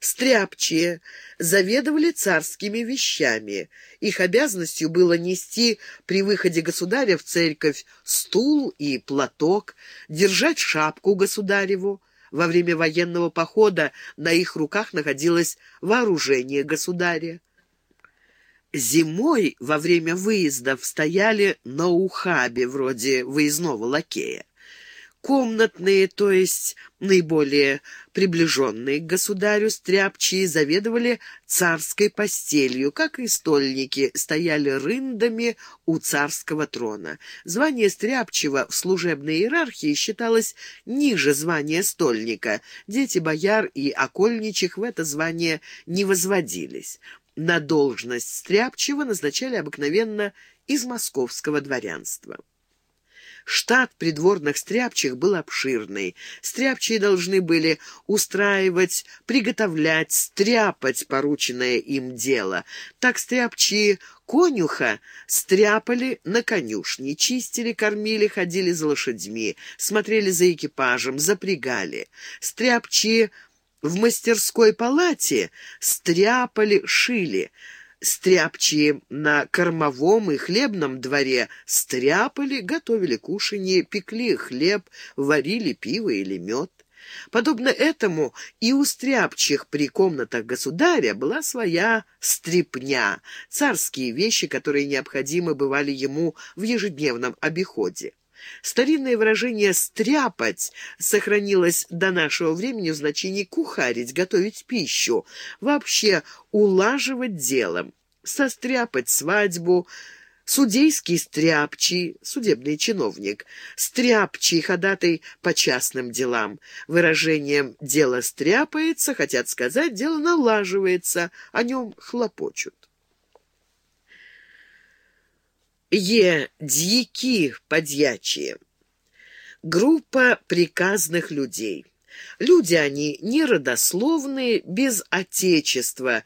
Стряпчие заведовали царскими вещами. Их обязанностью было нести при выходе государя в церковь стул и платок, держать шапку государеву. Во время военного похода на их руках находилось вооружение государя. Зимой во время выездов стояли на ухабе, вроде выездного лакея комнатные, то есть наиболее приближенные к государю стряпчие, заведовали царской постелью, как и стольники, стояли рындами у царского трона. Звание стряпчего в служебной иерархии считалось ниже звания стольника. Дети бояр и окольничих в это звание не возводились. На должность стряпчего назначали обыкновенно из московского дворянства. Штат придворных стряпчих был обширный. Стряпчие должны были устраивать, приготовлять, стряпать порученное им дело. Так стряпчие конюха стряпали на конюшне, чистили, кормили, ходили за лошадьми, смотрели за экипажем, запрягали. Стряпчие в мастерской палате стряпали, шили — Стряпчие на кормовом и хлебном дворе стряпали, готовили кушанье, пекли хлеб, варили пиво или мед. Подобно этому и у стряпчих при комнатах государя была своя стряпня, царские вещи, которые необходимы бывали ему в ежедневном обиходе. Старинное выражение «стряпать» сохранилось до нашего времени в значении «кухарить», «готовить пищу», вообще «улаживать делом», «состряпать свадьбу», судейский стряпчий, судебный чиновник, стряпчий ходатай по частным делам. Выражением «дело стряпается» хотят сказать «дело налаживается», о нем хлопочут. Е. Дьяки подьячие. Группа приказных людей. Люди они неродословные, без отечества,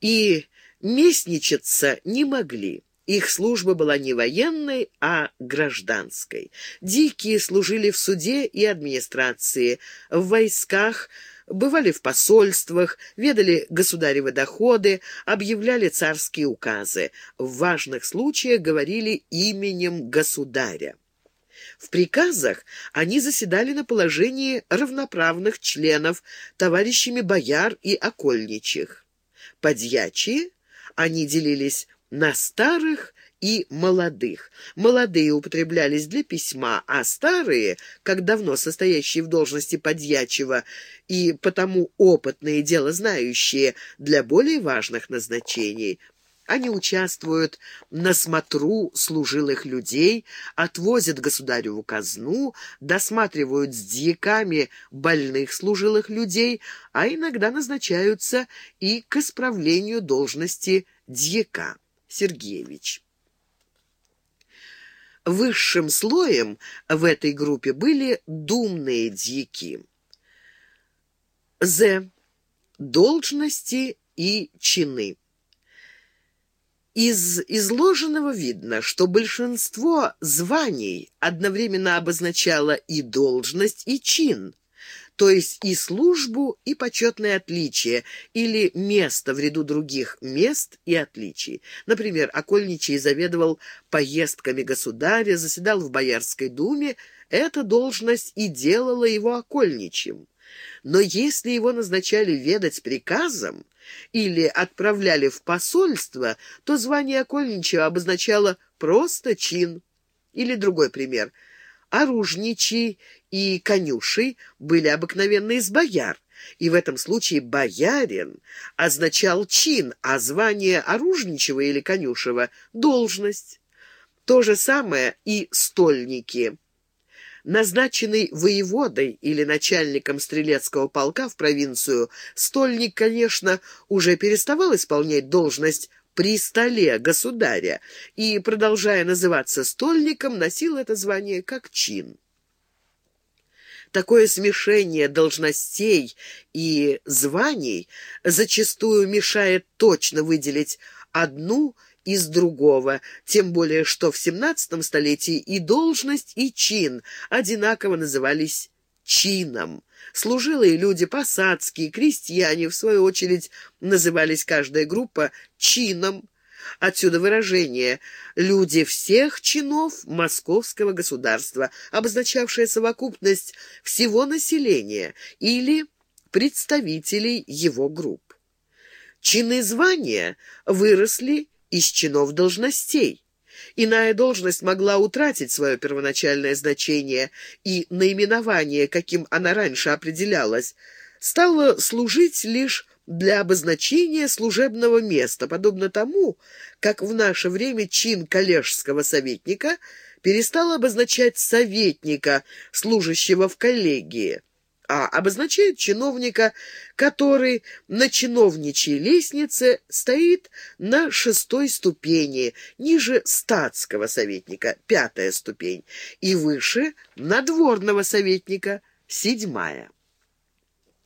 и местничаться не могли. Их служба была не военной, а гражданской. Дикие служили в суде и администрации, в войсках – бывали в посольствах, ведали государевы доходы, объявляли царские указы. В важных случаях говорили именем государя. В приказах они заседали на положении равноправных членов, товарищами бояр и окольничих. Подьячие они делились на старых и молодых. Молодые употреблялись для письма, а старые, как давно состоящие в должности подьячего и потому опытные дело знающие, для более важных назначений. Они участвуют на смотру служилых людей, отвозят государеву казну, досматривают с дьяками больных служилых людей, а иногда назначаются и к исправлению должности дьяка. Сергеевич. Высшим слоем в этой группе были думные дьяки. З. Должности и чины. Из изложенного видно, что большинство званий одновременно обозначало и должность, и чин – то есть и службу, и почетное отличие, или место в ряду других мест и отличий. Например, Окольничий заведовал поездками государя, заседал в Боярской думе, эта должность и делала его окольничьим. Но если его назначали ведать приказом или отправляли в посольство, то звание окольничьего обозначало просто чин. Или другой пример – оружничий и конюшей были обыкновенно из бояр, и в этом случае «боярин» означал чин, а звание оружничего или конюшева — должность. То же самое и стольники. Назначенный воеводой или начальником стрелецкого полка в провинцию, стольник, конечно, уже переставал исполнять должность при столе государя и, продолжая называться стольником, носил это звание как чин. Такое смешение должностей и званий зачастую мешает точно выделить одну из другого, тем более что в XVII столетии и должность, и чин одинаково назывались чином. Служилые люди, посадские, крестьяне, в свою очередь, назывались каждая группа чином. Отсюда выражение «люди всех чинов московского государства», обозначавшее совокупность всего населения или представителей его групп. Чины звания выросли из чинов должностей. Иная должность могла утратить свое первоначальное значение, и наименование, каким она раньше определялась, стало служить лишь для обозначения служебного места, подобно тому, как в наше время чин коллежского советника перестал обозначать советника, служащего в коллегии а обозначает чиновника, который на чиновничьей лестнице стоит на шестой ступени, ниже статского советника, пятая ступень, и выше надворного советника, седьмая.